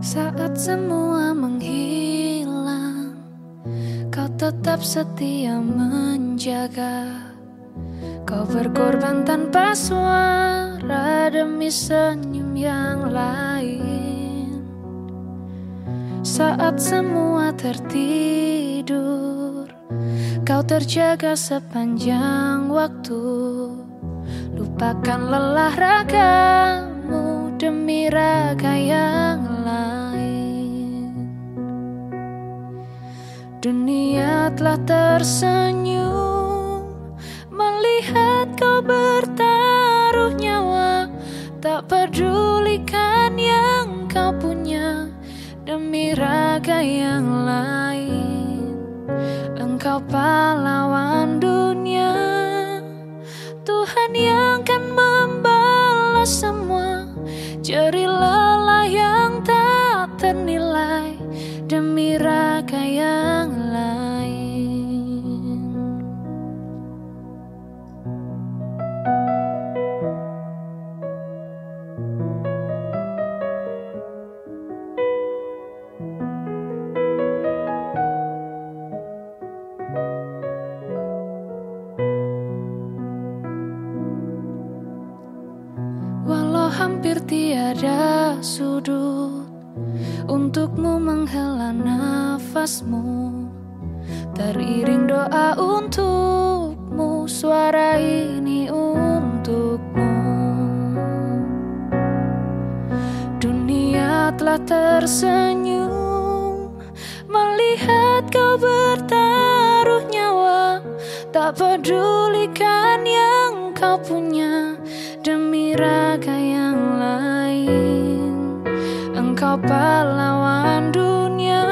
semua menghilang Kau tetap setia menjaga. Kau berkorban tanpa suara Demi senyum yang lain. Saat semua tertidur Kau terjaga sepanjang waktu. Lupakan lelah ragamu demi raga yang Dunia telah tersenyum Melihat kau bertaruh nyawa. Tak pedulikan yang kau punya Demi raga yang lain. Engkau pahlawan dunia Tuhan yang kan Jeri lelah yang tak ternilai Demi hampir tiada sudut Untukmu menghela nafasmu. Teriring doa untukmu Suara ini untukmu. Dunia telah tersenyum Melihat kau bertaruh nyawa. Tak pedulikan yang Engkau pahlawan dunia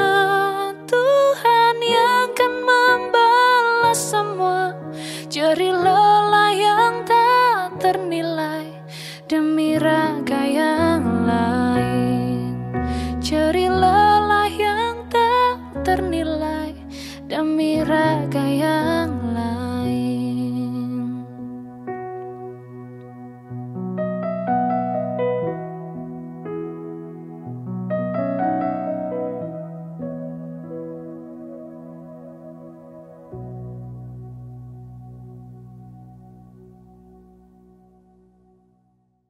Tuhan yang kan membalas semua. Jeri lelah yang tak ternilai Demi raga yang lain. Jeri lelah yang tak ternilai Demi raga yang